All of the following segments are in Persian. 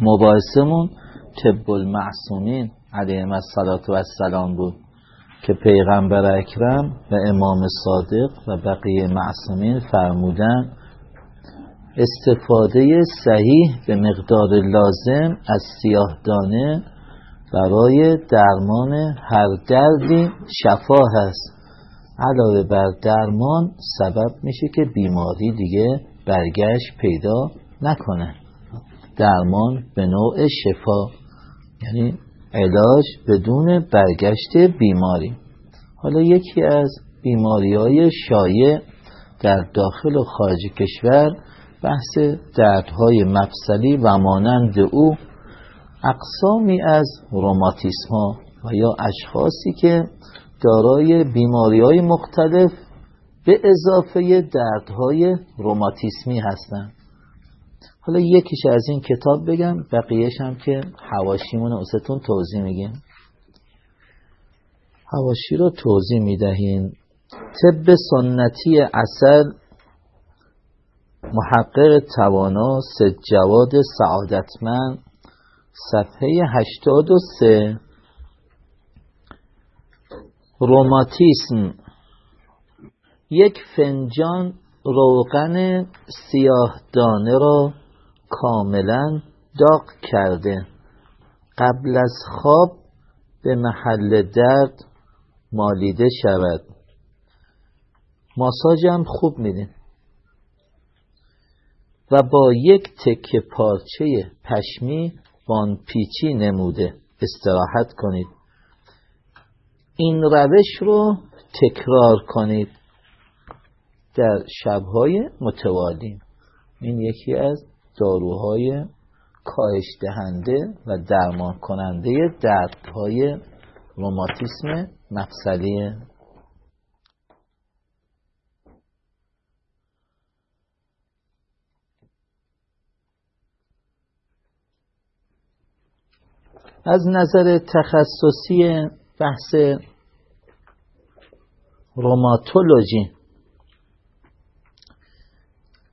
مباحثمون طب المعصومین علیهم السلام بود که پیغمبر اکرم و امام صادق و بقیه معصومین فرمودن استفاده صحیح به مقدار لازم از سیاه دانه برای درمان هر دردی شفا هست علاوه بر درمان سبب میشه که بیماری دیگه برگشت پیدا نکنه. درمان به نوع شفا یعنی علاج بدون برگشت بیماری. حالا یکی از بیماری های شایع در داخل و خارج کشور بحث دردهای مفصلی و مانند او اقسامی از روماتیسم ها و یا اشخاصی که دارای بیماری های مختلف به اضافه دردهای روماتیسمی هستند. حالا یکیش از این کتاب بگم بقیهش هم که حواشیمون اوستون توضیح میگیم حواشی رو توضیح می‌دهیم. طب سنتی اصل محقق توانا جواد سعادتمند صفحه 83 روماتیسم. یک فنجان روغن سیاه دانه را کاملا داغ کرده. قبل از خواب به محل درد مالیده شود. ماساژ هم خوب میدین و با یک تکه پارچه پشمی بان پیچی نموده. استراحت کنید. این روش رو تکرار کنید. در شبهای متوالی. این یکی از داروهای کاهش دهنده و درمان کننده دردهای روماتیسم مفصلی. از نظر تخصصی بحث روماتولوژی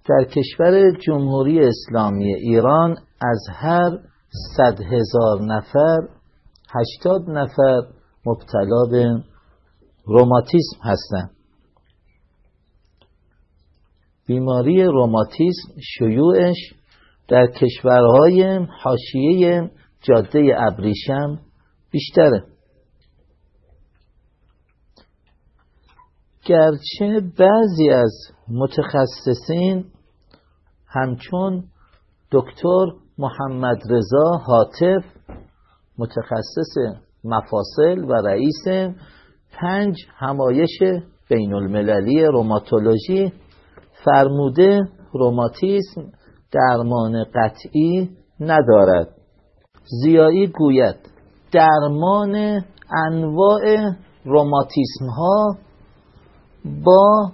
در کشور جمهوری اسلامی ایران از هر صد هزار نفر هشتاد نفر مبتلا به روماتیسم هستند. بیماری روماتیسم شیوعش در کشورهای حاشیه جاده ابریشم بیشتره. گرچه بعضی از متخصصین همچون دکتر محمد رضا حاطف متخصص مفاصل و رئیس پنج همایش بین المللی روماتولوژی فرموده روماتیسم درمان قطعی ندارد. زیایی گوید درمان انواع روماتیسم ها با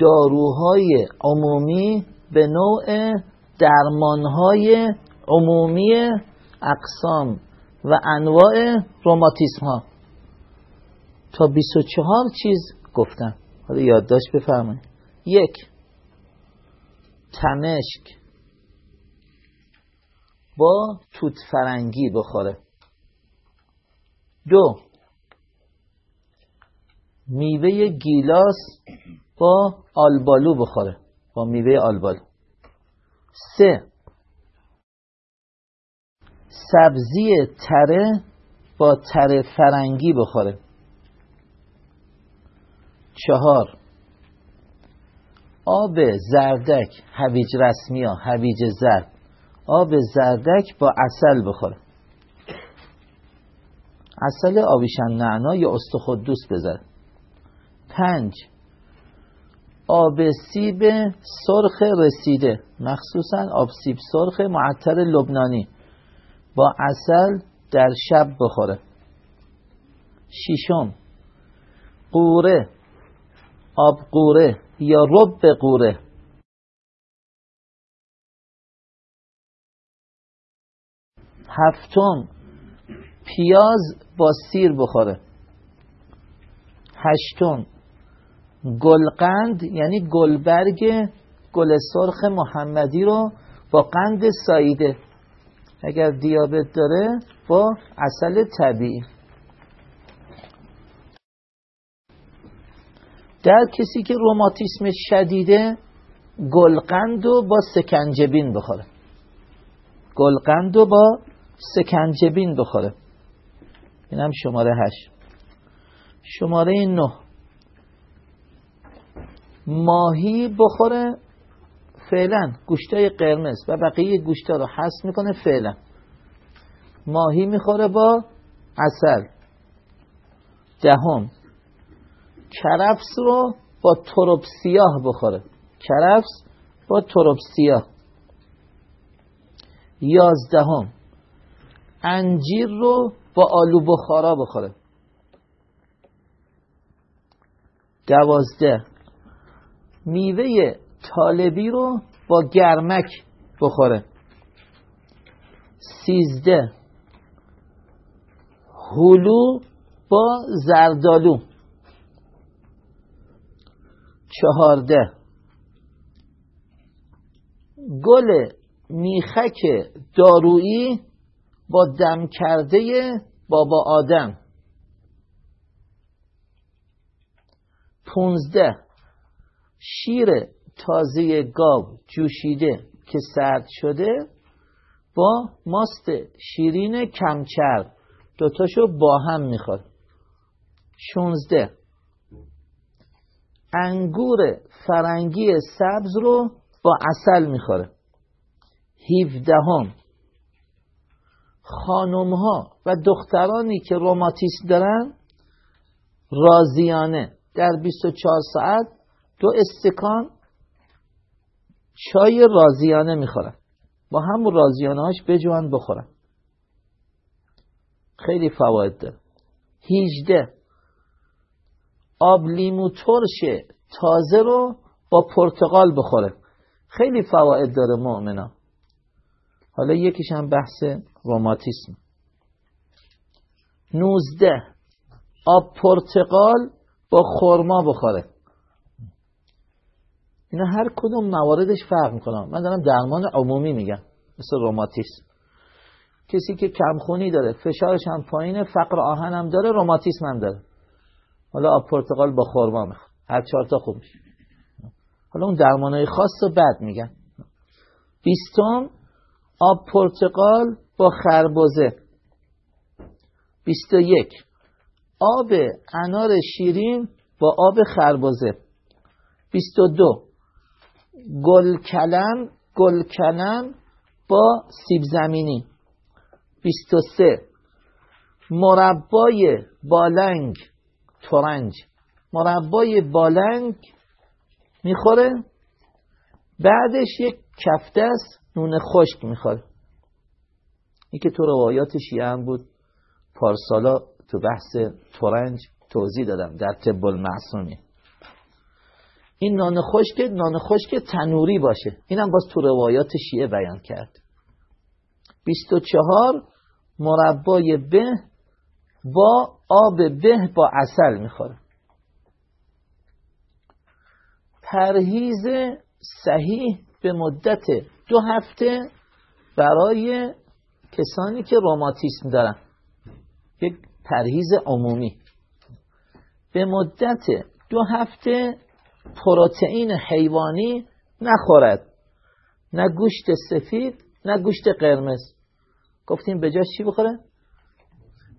داروهای عمومی به نوع درمانهای عمومی اقسام و انواع روماتیسم ها تا 24 چیز گفتم. حالا یادداشت بفرمایید. یک تمشک با توت فرنگی بخوره. دو میوه گیلاس با آلبالو بخوره. با میوه آلبالو. سه. سبزی تره با تره فرنگی بخوره. چهار. آب زردک هویج رسمی ها هویج زرد. آب زردک با اصل بخوره. اصل آویشن نعنا یا استخدوس بذاره. پنج. آب سیب سرخ رسیده. مخصوصا آب سیب سرخ معطر لبنانی. با اصل در شب بخوره. ششم. قوره. آب قوره یا رب قوره. هفتم. پیاز با سیر بخوره. هشتم. گلقند یعنی گلبرگ گل سرخ محمدی رو با قند ساییده اگر دیابت داره با اصل طبیعی. در کسی که روماتیسم شدیده گلقند رو با سکنجبین بخوره. گلقند رو با سکنجبین بخوره. اینم شماره هشت. شماره نه. ماهی بخوره فعلا. گوشتای قرمز و بقیه گوشتا رو حس می‌کنه فعلا. ماهی می‌خوره با اصل دهم کرفس رو با ترب سیاه بخوره. کرفس با ترب سیاه. یازدهم. انجیر رو با آلو بخارا بخوره. دوازده. میوه طالبی رو با گرمک بخوره. سیزده. هلو با زردالو. چهارده. گل میخک دارویی با دم کرده بابا آدم. پونزده. شیر تازه گاو جوشیده که سرد شده با ماست شیرین کمچر دوتاشو با هم می‌خواد. شونزده. انگور فرنگی سبز رو با اصل می‌خوره. هیفدهم خانم ها و دخترانی که روماتیسم دارن رازیانه در 24 ساعت دو استکان چای رازیانه می‌خورن. با همون رازیانه هاش بجوان بخورن. خیلی فواید داره. 18 آب لیمو ترش تازه رو با پرتقال بخوره. خیلی فواید داره مؤمنا حالا یکیش هم بحث روماتیسم 19 آب پرتقال با خورما بخوره. اینا هر کدوم مواردش فرق می‌کنم من دارم درمان عمومی میگم مثل روماتیسم. کسی که کمخونی داره فشارش هم پایینه فقر آهن هم داره روماتیسم هم داره. حالا آب پرتقال با خورما می‌خواد. هر چهار تا خوب میشه. حالا اون درمانای خاص رو بد میگن بیستم آب پرتقال با خربوزه. بیست یک آب انار شیرین با آب خربزه 22 گل گلکلم گلکلم با سیب زمینی. 23 مربای بالنگ ترنج. مربای بالنگ می‌خوره. بعدش یک کفته است نون خشک می‌خوره. این که تو روایات شیعه هم بود. پارسالا تو بحث ترنج توضیح دادم در طب المعصومی. این نان خشک نان خشک تنوری باشه. اینم باز تو روایات شیعه بیان کرد. 24 مربای به با آب به با اصل می‌خوره. پرهیز صحیح به مدت دو هفته برای کسانی که روماتیسم دارن. یک پرهیز عمومی. به مدت دو هفته پروتئین حیوانی نخورد. نه گوشت سفید نه گوشت قرمز. گفتیم به چی بخوره؟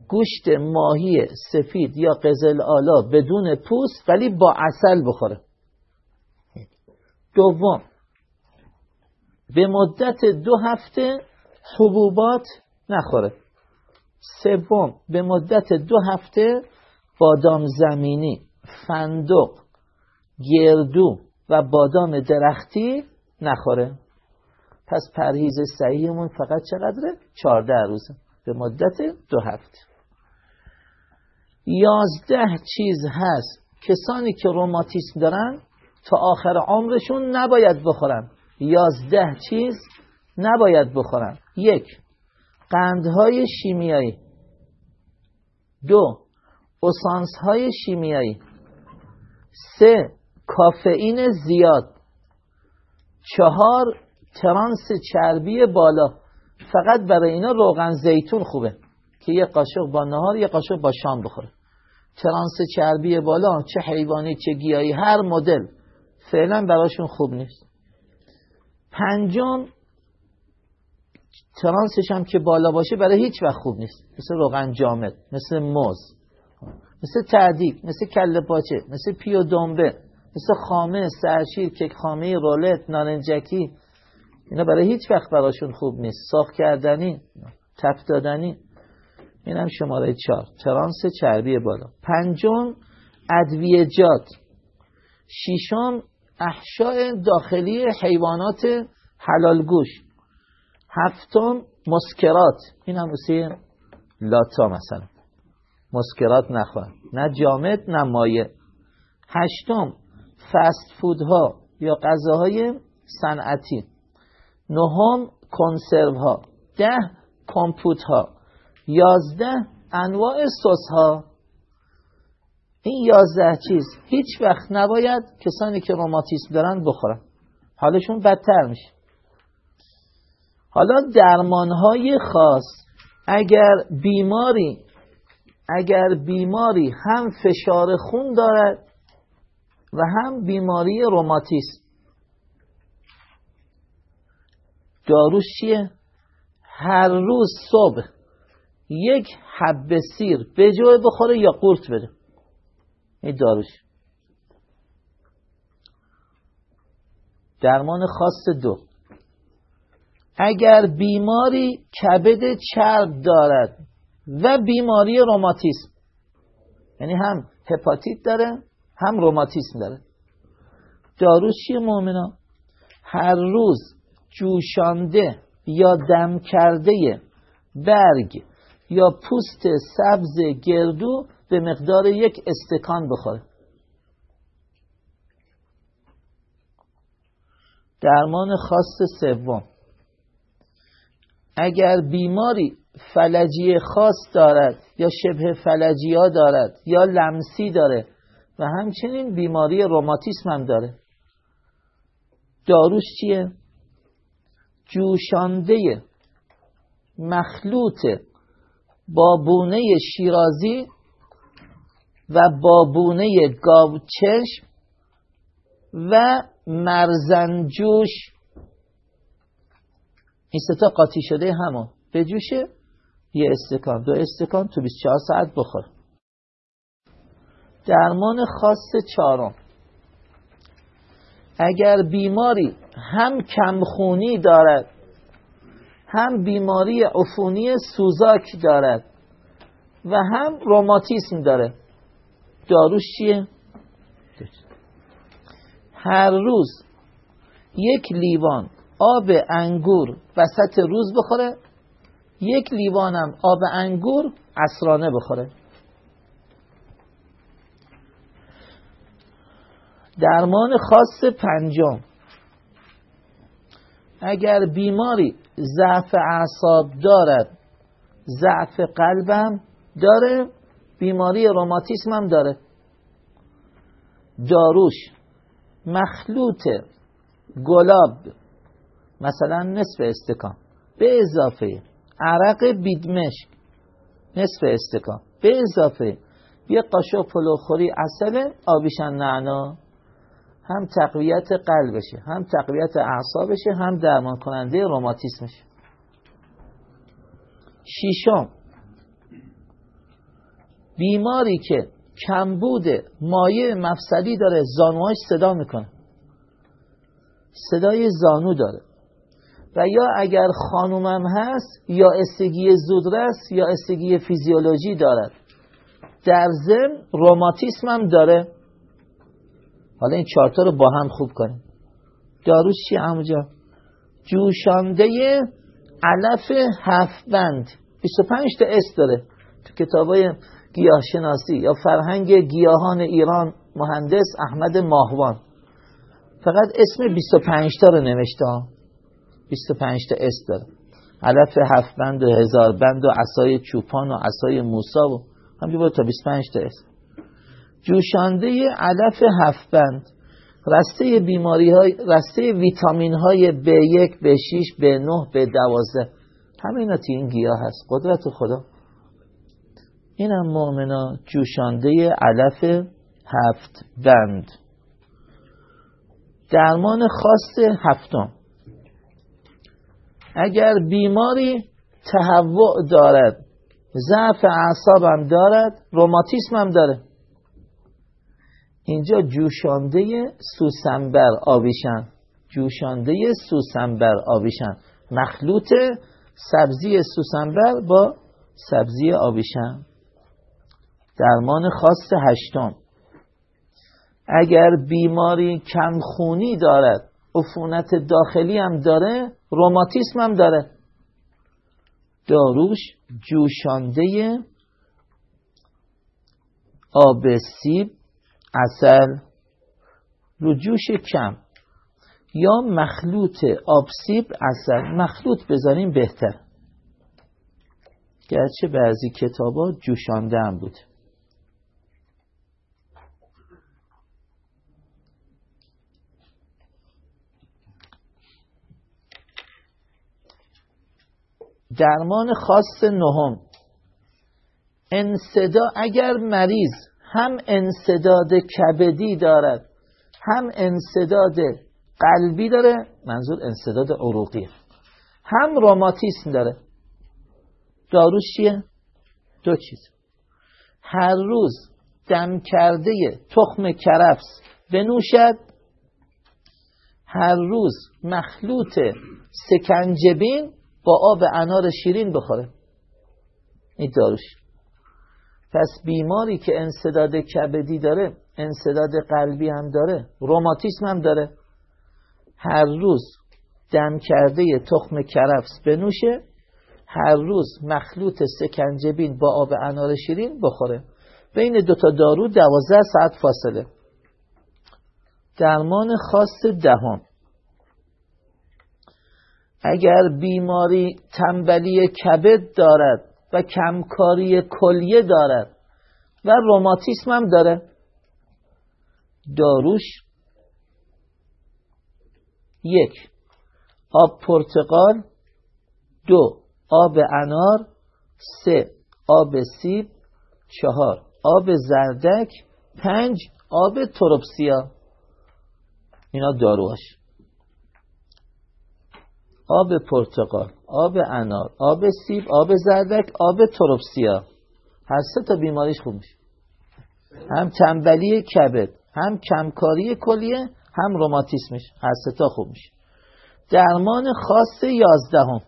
گوشت ماهی سفید یا قزل آلا بدون پوست ولی با اصل بخوره. دوم به مدت دو هفته حبوبات نخوره. سوم به مدت دو هفته بادام زمینی فندق گردو و بادام درختی نخوره. پس پرهیز صحیحمون فقط چقدره؟ چارده روزه. به مدت دو هفته. یازده چیز هست. کسانی که روماتیسم دارن تا آخر عمرشون نباید بخورن. یازده چیز نباید بخورن. یک قندهای شیمیایی. دو های شیمیایی. سه کافئین زیاد. چهار ترانس چربی بالا. فقط برای اینا روغن زیتون خوبه که یه قاشق با نهار یه قاشق با شام بخوره. ترانس چربی بالا چه حیوانی چه گیاهی هر مدل. فعلا براشون خوب نیست. پنجم ترانسش هم که بالا باشه برای هیچ وقت خوب نیست. مثل روغن جامد مثل موز مثل تعدیق مثل کله پاچه مثل پیو دنبه. مثل خامه سرشیر کک خامه رولت نارنجکی اینا برای هیچ وقت براشون خوب نیست. ساخت کردنی تپ دادنی. این هم شماره چهار. ترانس چربی بالا. پنجم ادویجات شیشم احشاء داخلی حیوانات حلال گوش. هفتم مسکرات. این هم مثل لاتا مثلا. مسکرات نخواه نه جامد نه مایه هشتم فست فودها یا غذاهای صنعتی. نهم کنسرو ها ده کامپوت ها یازده انواع سس ها این یازده چیز هیچ وقت نباید کسانی که روماتیسم دارن بخورن. حالشون بدتر میشه. حالا درمان های خاص. اگر بیماری اگر بیماری هم فشار خون دارد و هم بیماری روماتیسم. داروش چیه؟ هر روز صبح یک حب سیر به جای بخوره یا قورت بده. این داروش. درمان خاص دو. اگر بیماری کبد چرب دارد و بیماری روماتیسم یعنی هم هپاتیت داره هم روماتیسم داره. داروش چیه مؤمنا هر روز جوشانده یا دم کرده برگ یا پوست سبز گردو به مقدار یک استکان بخوره. درمان خاص سوم. اگر بیماری فلجی خاص دارد یا شبه فلجی ها دارد یا لمسی داره و همچنین بیماری روماتیسم هم داره. داروش چیه؟ جوشانده مخلوط بابونه شیرازی و بابونه گاوچشم و مرزنجوش این ستا قاطی شده همون. بجوشه یه استکان. دو استکان تو 24 ساعت بخور. درمان خاص چهارم. اگر بیماری هم کمخونی دارد هم بیماری عفونی سوزاک دارد و هم روماتیسم داره داروش چیه؟ هر روز یک لیوان آب انگور وسط روز بخوره یک لیوانم آب انگور عصرانه بخوره. درمان خاص پنجم. اگر بیماری ضعف اعصاب دارد ضعف قلبم داره بیماری روماتیسم هم داره. داروش مخلوط گلاب مثلا نصف استکان به اضافه عرق بیدمشک نصف استکان به اضافه یه قاشق پلوخوری اصل آبیشن نعنا. هم تقویت قلبشه هم تقویت اعصابشه هم درمان کننده روماتیسمشه. شیشم بیماری که کمبود مایع مفصلی داره زانوهاش صدا می‌کنه. صدای زانو داره. و یا اگر خانومم هست یا استگی زودرس یا استگی فیزیولوژی دارد. در ضمن روماتیسم هم داره. حالا این چارتا رو با هم خوب کنیم. داروش چی همونجا جوشانده علف هفت بند. 25 تا اسم داره. تو کتابای گیاهشناسی یا فرهنگ گیاهان ایران مهندس احمد ماهوان. فقط اسم 25 تا رو نوشته 25 تا اسم داره. علف هفت بند و هزار بند و عصای چوپان و عصای موسی و همینجور تا 25 تا اسم. جوشانده علف هفت بند رسته بیماری های رسته ویتامین های B1 B6 B9 B12 همه اینا تی این گیاه هست. قدرت خدا. این هم مؤمنا جوشانده علف هفت بند درمان خاص هفتم. اگر بیماری تهوع دارد ضعف اعصاب هم دارد روماتیسم هم داره. اینجا جوشانده سوسنبر آویشن. جوشانده سوسنبر آویشن. مخلوط سبزی سوسنبر با سبزی آویشن. درمان خاص هشتم. اگر بیماری کمخونی دارد عفونت داخلی هم داره روماتیسم هم داره. داروش جوشانده آب سیب اصل رو جوش کم یا مخلوط آب سیب اصل مخلوط بذاریم بهتر. گرچه بعضی کتابا جوشانده هم بود. درمان خاص نهم. انصدا اگر مریض هم انصداد کبدی دارد هم انصداد قلبی داره منظور انصداد عروقی هم روماتیسم داره. داروش چیه؟ دو چیز. هر روز دم کرده تخم کرفس بنوشد. هر روز مخلوط سکنجبین با آب انار شیرین بخوره. این داروش. پس بیماری که انصداد کبدی داره انصداد قلبی هم داره روماتیسم هم داره. هر روز دم کرده تخم کرفس بنوشه هر روز مخلوط سکنجبین با آب انار شیرین بخوره. بین دوتا دارو دوازده ساعت فاصله. درمان خاص دهم. اگر بیماری تنبلی کبد دارد و کمکاری کلیه دارد و روماتیسم هم داره. داروش یک آب پرتقال دو آب انار سه آب سیب چهار آب زردک پنج آب تروپسیا. اینا داروهاش. آب پرتقال آب انار آب سیب آب زردک آب تروپسیا. هر سه تا بیماریش خوب میشه. هم تنبلی کبد هم کمکاری کلیه هم روماتیسمش. هر سه تا خوب میشه. درمان خاص یازدهم.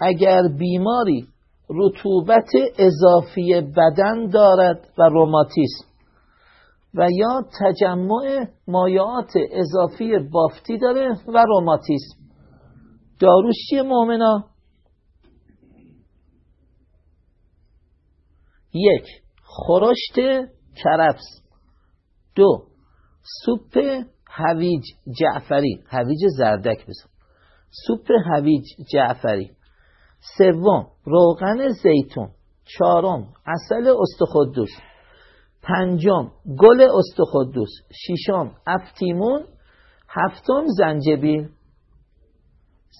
اگر بیماری رطوبت اضافی بدن دارد و روماتیسم. و یا تجمع مایعات اضافی بافتی داره و روماتیسم. داروش چیه مؤمنا یک خورشت کرفس. دو سوپ هویج جعفری. هویج زردک بزن. سوپ هویج جعفری. سوم روغن زیتون. چهارم اصل استخدوس پنجم گل استخدوس. ششم افتیمون. هفتم زنجبیل.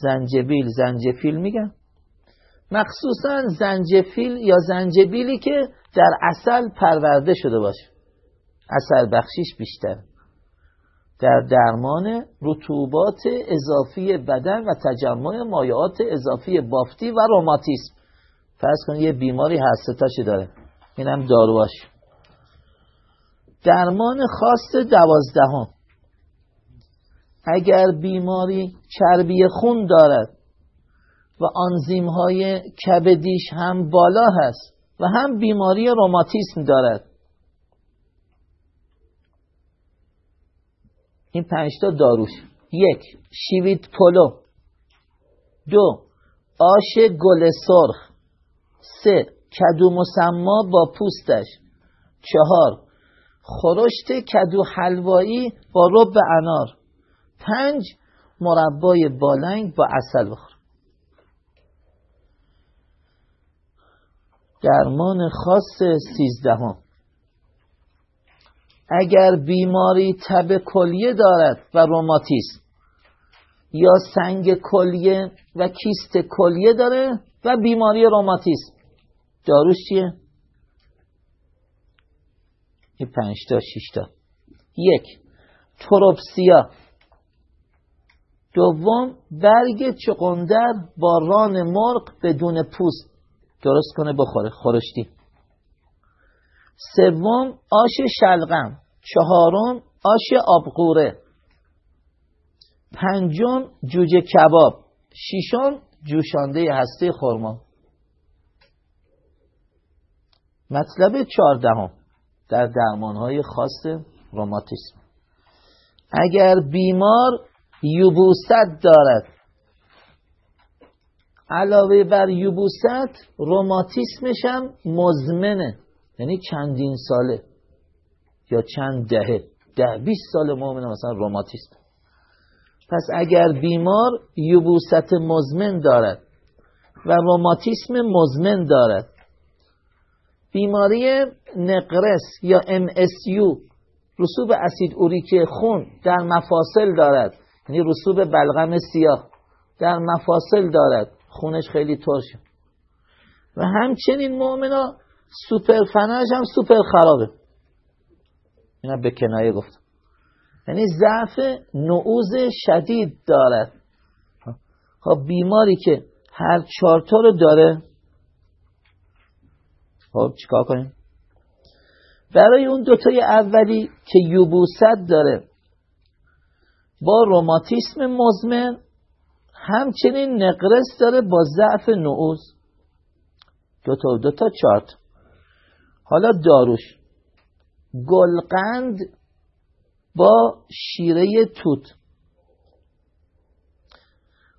زنجبیل زنجفیل میگن. مخصوصا زنجفیل یا زنجبیلی که در اصل پرورده شده باشه. اصل بخشیش بیشتر. در درمان رطوبات اضافی بدن و تجمع مایعات اضافی بافتی و روماتیسم فرض کنید یه بیماری هستتاشی داره. اینم دارواش درمان خاص دوازدهم. اگر بیماری چربی خون دارد و آنزیم های کبدیش هم بالا هست و هم بیماری روماتیسم دارد. این پنجتا داروش. یک شیویت پلو. دو آش گل سرخ. سه کدو مسما با پوستش. چهار خورشت کدو حلوایی با رب انار. پنج مربای بالنگ با اصل بخور. درمان خاص سیزدهم. اگر بیماری تب کلیه دارد و روماتیسم یا سنگ کلیه و کیست کلیه داره و بیماری روماتیسم داروش چیه؟ این پنج تا شیش تا. یک تروپسیا. دوم برگ چقندر با ران مرغ بدون پوست. درست کنه بخوره خورشتی. سوم آش شلغم. چهارم آش آبقوره پنجم جوجه کباب. ششم جوشانده هسته خورما مطلب چهاردهم. در درمانهای خاص روماتیسم اگر بیمار یوبوست دارد علاوه بر یوبوست روماتیسمش هم مزمنه. یعنی چندین ساله یا چند دهه ده بیست سال مؤمنه مثلا روماتیسم پس اگر بیمار یوبوست مزمن دارد و روماتیسم مزمن دارد بیماری نقرس یا MSU رسوب اسید اوریک خون در مفاصل دارد. یعنی رسوب بلغم سیاه در مفاصل دارد. خونش خیلی ترشه و همچنین مؤمنا سوپر فناش هم سوپر خرابه. اینا به کنایه گفتم یعنی ضعف نعوز شدید دارد. خب بیماری که هر چارتا رو داره خب چیکار کنیم؟ برای اون دوتای اولی که یوبوست داره با روماتیسم مزمن همچنین نقرس داره با ضعف نعوز. دو تا دو تا چارت. حالا داروش. گلقند با شیره توت.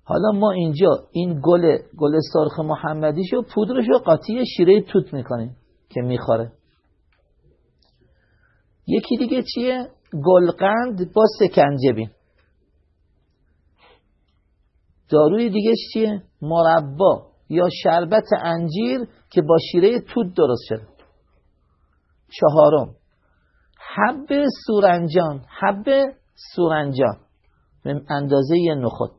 حالا ما اینجا این گل گل سرخ محمدیشو پودرشو قاطی شیره توت می‌کنیم که می‌خوره. یکی دیگه چیه؟ گلقند با سکنجبین. داروی دیگه چیه؟ مربا یا شربت انجیر که با شیره توت درست شده. چهارم. حب سورنجان. حب سورنجان. اندازه نخود.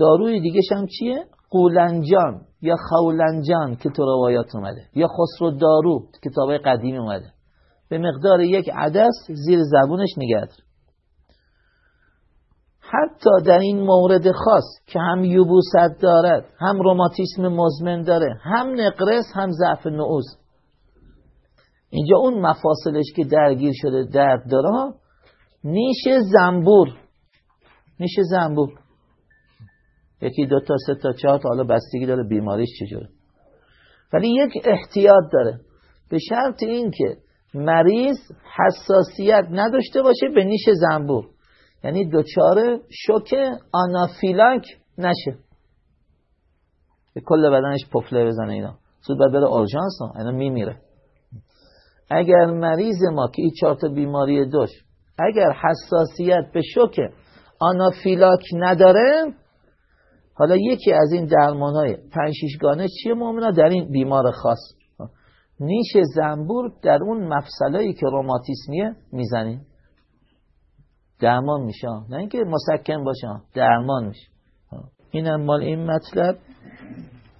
داروی دیگه هم چیه؟ قولنجان یا خولنجان که تو روایات اومده. یا خسرو دارو کتاب قدیمی اومده. به مقدار یک عدس زیر زبونش نگرد حتی در این مورد خاص که هم یوبوست دارد هم روماتیسم مزمن داره هم نقرس هم ضعف نعوز اینجا اون مفاصلش که درگیر شده درد داره نیش زنبور. نیش زنبور. یکی دو تا سه تا چهار تا حالا بستگی داره بیماریش چجوره ولی یک احتیاط داره. به شرط این که مریض حساسیت نداشته باشه به نیش زنبور. یعنی دچار شوک آنافیلاک نشه. به کل بدنش پفله بزنه اینا. زود باید بره اورژانس اینا میمیره. اگر مریض ما که این چهار بیماری داشت اگر حساسیت به شوک آنافیلاک نداره حالا یکی از این درمان های پنشیشگانه چیه؟ مؤمنا در این بیمار خاص. نیش زنبور در اون مفصلایی که روماتیسمیه می‌زنیم درمان میشه. نه اینکه مسکن باشه. درمان میشه. اینم مال این مطلب.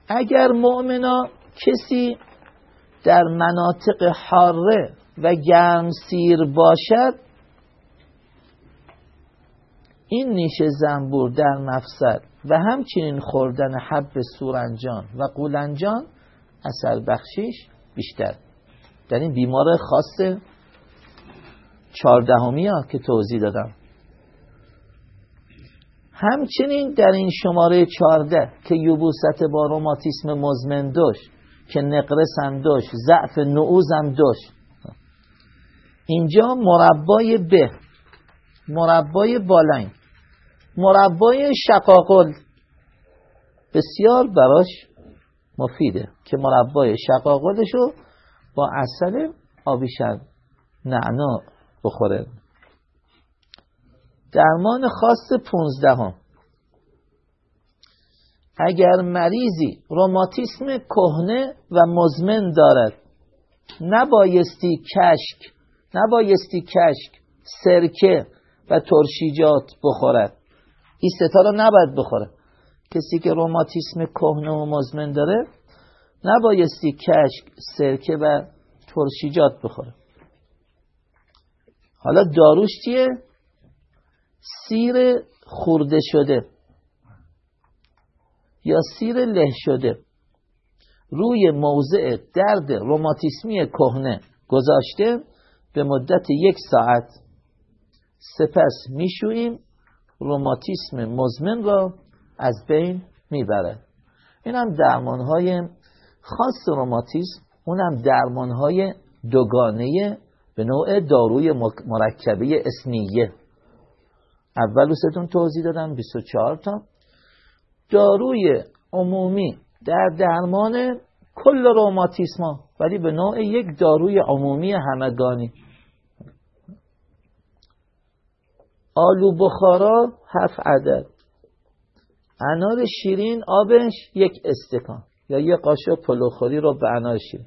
اگر مؤمنا کسی در مناطق حاره و گرمسیر باشد این نیش زنبور در مفصل و همچنین خوردن حب سورنجان و قولنجان اثر بخشیش بیشتر. در این بیمار خاص چهاردهمی ها که توضیح دادم. همچنین در این شماره چهارده که یوبوست با روماتیسم مزمن داشت که نقرس هم داشت ضعف نعوز هم داشت. اینجا مربای به مربای بالاین مربای شقاقل. بسیار براش مفیده که مربای شقاقلش رو با اصل آبیشن نعنا بخوره. درمان خاص پونزدهم. اگر مریضی روماتیسم کهنه و مزمن دارد نبایستی کشک نبایستی کشک سرکه و ترشیجات بخورد. این ستا رو نباید بخوره. کسی که روماتیسم کهنه و مزمن داره نبایستی کشک سرکه و ترشیجات بخوره. حالا داروش چیه؟ سیر خورده شده یا سیر له شده؟ روی موضع درد روماتیسمی کهنه گذاشته به مدت یک ساعت سپس میشوییم. روماتیسم مزمن را از بین می‌بره. این هم درمان های خاص روماتیسم اون هم درمان های دوگانه به نوع داروی مرکبه اسنیه اول ستون توضیح دادم 24 تا. داروی عمومی در درمان کل روماتیسما ولی به نوع یک داروی عمومی همگانی. آلو بخارا هفت عدد. انار شیرین آبش یک استکان. یا یک قاشق پلوخوری رو به انار شیرین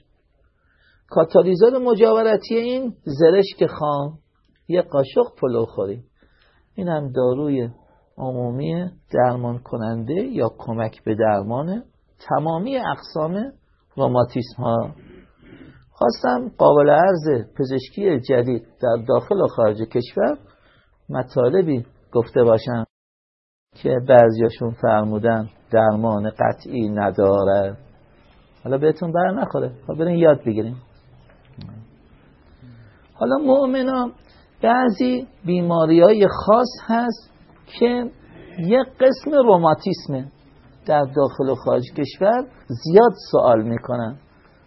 کاتالیزور مجاورتی این زرشک خام یک قاشق پلوخوری. این هم داروی عمومی درمان کننده یا کمک به درمان تمامی اقسام روماتیسم ها خواستم قابل عرض پزشکی جدید در داخل و خارج کشور مطالبی گفته باشم که بعضیاشون فرمودن درمان قطعی نداره حالا بهتون بر نخوره. حالا برین یاد بگیریم. حالا مؤمنا بعضی بیماری های خاص هست که یک قسم روماتیسمه. در داخل و خارج کشور زیاد سوال می‌کنن.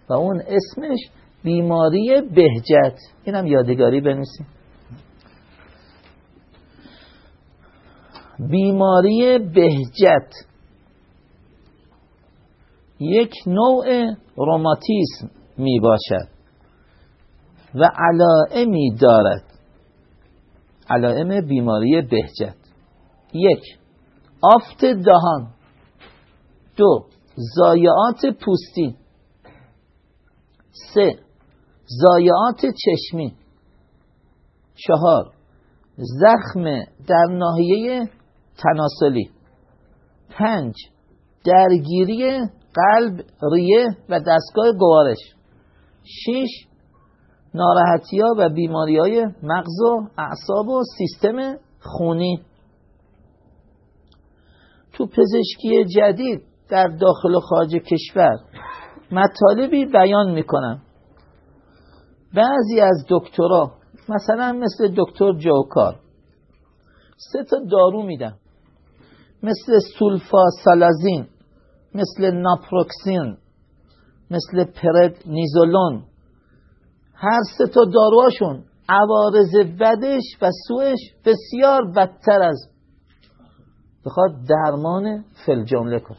و اون اسمش بیماری بهجت. اینم یادگاری بنویسیم. بیماری بهجت. یک نوع روماتیسم می باشد و علائمی دارد. علائم بیماری بهجت. یک آفت دهان. دو زایعات پوستی. سه زایعات چشمی. چهار زخم در ناحیه تناسلی. پنج درگیری قلب ریه و دستگاه گوارش. شش ناراحتی ها و بیماری های مغز و اعصاب و سیستم خونی. تو پزشکی جدید در داخل و خارج کشور مطالبی بیان می‌کنم. بعضی از دکترا مثلا مثل دکتر جوکار سه تا دارو میدن. مثل سولفا سالازین مثل ناپروکسین مثل پرد نیزولون هر سه تا داروهاشون عوارض بدش و سوش بسیار بدتر از بخواد درمان فل جمله کن.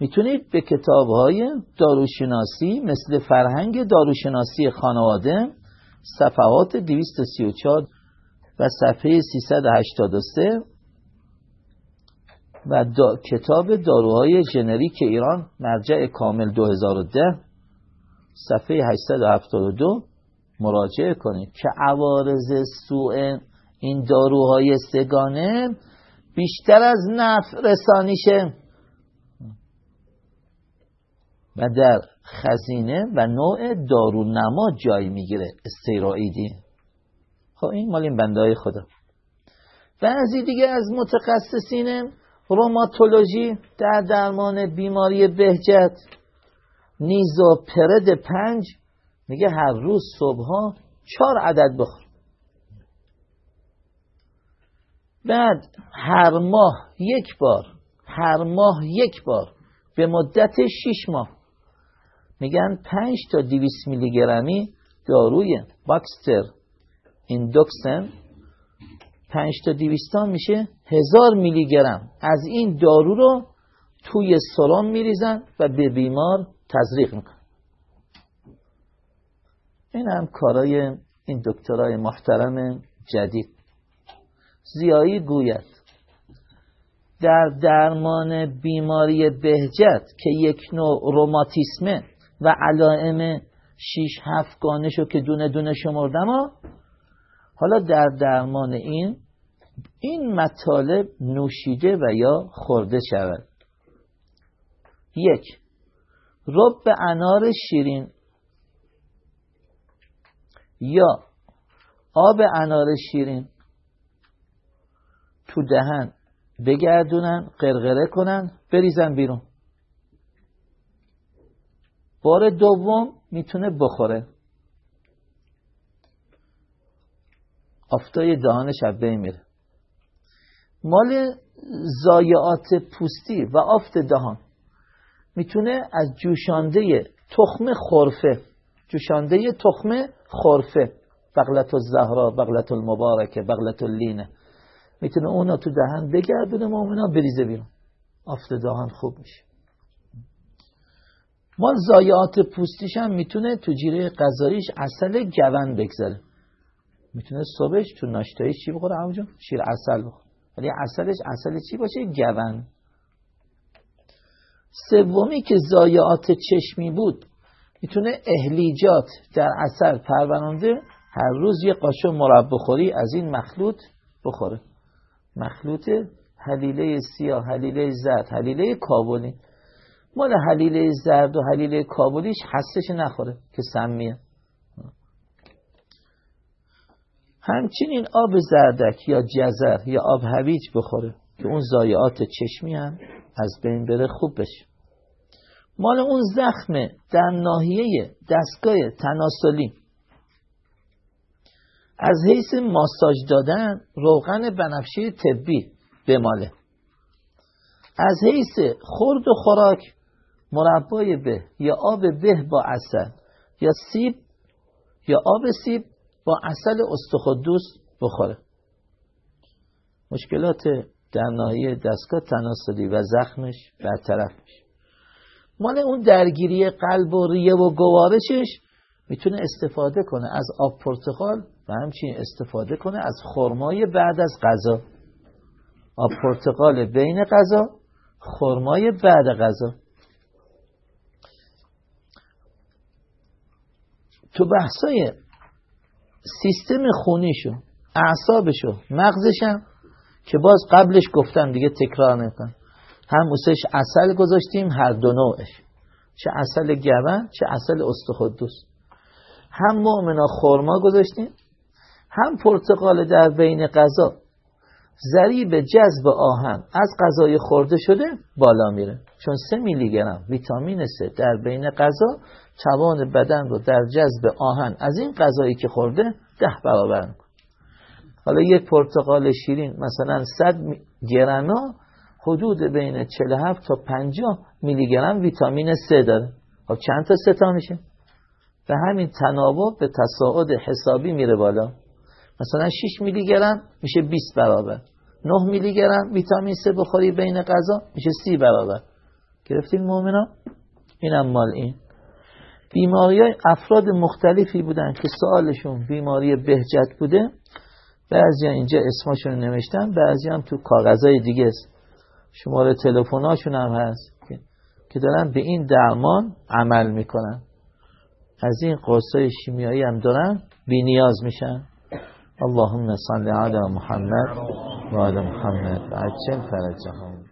می‌تونید به کتاب های داروشناسی مثل فرهنگ داروشناسی خانواده صفحات 234 و صفحه 383 و دا کتاب داروهای ژنریک ایران مرجع کامل 2010 صفحه 872 مراجعه کنید که عوارض سوء این داروهای سگانه بیشتر از نفع رسانیشه. و در خزینه و نوع دارونما جای می‌گیره. استیرائیدی. خب این مال این بنده های خدا بعضی دیگه از متخصصین روماتولوژی در درمان بیماری بهجت نیزو پرد پنج میگه هر روز صبحها چهار عدد بخور. بعد هر ماه یک بار هر ماه یک بار به مدت شیش ماه. میگن پنج تا دیویس میلی گرمی داروی باکستر ایندوکسن پنج تا دیویستان میشه هزار میلی گرم. از این دارو رو توی سرم میریزن و به بیمار تزریق می‌کنن. این هم کارای این دکترای محترم جدید. زیایی گوید. در درمان بیماری بهجت که یک نوع روماتیسمه و علائم شیش هفت گانشو که دونه دونه شمردم حالا در درمان این این مطالب نوشیده و یا خورده شود. یک رب انار شیرین. یا آب انار شیرین. تو دهن بگردونن قرقره کنن بریزن بیرون. بار دوم می‌تونه بخوره. آفتای دهانش از میره. مال زایعات پوستی و آفت دهان می‌تونه از جوشانده تخم خورفه جوشانده تخم خورفه بغلت الزهرا بغلت المبارکه بغلت اللینه می‌تونه اونا تو دهن بگردونه مؤمنا بریزه بیرون. آفت دهان خوب میشه. ما زایعات پوستیش هم می‌تونه تو جیره غذاییش اصل گون بگذاره. می‌تونه صبحش تو ناشتایی چی بخوره همونجا شیر اصل بخوره. ولی اصلش اصل چی باشه؟ گون. سومی که زایعات چشمی بود می‌تونه اهلیجات در اثر پرورانده هر روز یه قاشق مرب بخوری از این مخلوط بخوره. مخلوط حلیله سیاه حلیله زرد حلیله کابلی. مال حلیله زرد و حلیله کابلیش حسش نخوره که سمیه. همچنین آب زردک یا جزر یا آب هویج بخوره که اون زایعات چشمی هم از بین بره خوب بشه. مال اون زخم در ناحیه دستگاه تناسلی. از حیث ماساژ دادن روغن بنفشه طبی بماله. از حیث خورد و خوراک مربای به یا آب به با اصل یا سیب یا آب سیب با اصل استخدوس بخوره. مشکلات در ناحیه دستگاه تناسلی و زخمش برطرف میشه. مال اون درگیری قلب و ریه و گوارشش می‌تونه استفاده کنه از آب پرتقال و همچنین استفاده کنه از خرمای بعد از غذا. آب پرتقال بین غذا خرمای بعد غذا. تو بحثای سیستم خونیشو اعصابشو مغزشم که باز قبلش گفتم دیگه تکرار نکن. هم موسش اصل گذاشتیم هر دو نوعش. چه اصل گون چه اصل استخدوس. هم مؤمنا خورما گذاشتیم هم پرتقال در بین غذا. ضریب جذب آهن از غذای خورده شده بالا میره. چون سه میلی گرم ویتامین سه در بین غذا توان بدن رو در جذب آهن از این غذایی که خورده ده برابر می‌کنه. حالا یک پرتقال شیرین مثلا 100 گرما حدود بین 47 تا 50 میلی گرم ویتامین C داره. خب چند تا ستا میشه؟ به همین تناوب به تصاعد حسابی میره بالا. مثلا 6 میلی گرم میشه 20 برابر. 9 میلی گرم ویتامین C بخوری بین غذا میشه 30 برابر. گرفتین مؤمنا اینم مال این. بیماری های افراد مختلفی بودن که سوالشون بیماری بهجت بوده. بعضی اینجا اسمشون نوشتن بعضی هم تو کاغذهای دیگه است. شماره تلفن‌هاشون هم هست که دارن به این درمان عمل می‌کنن. از این قرصای شیمیایی هم دارن بی نیاز میشن. اللهم صل على محمد وعلى محمد. عجل فرجهم.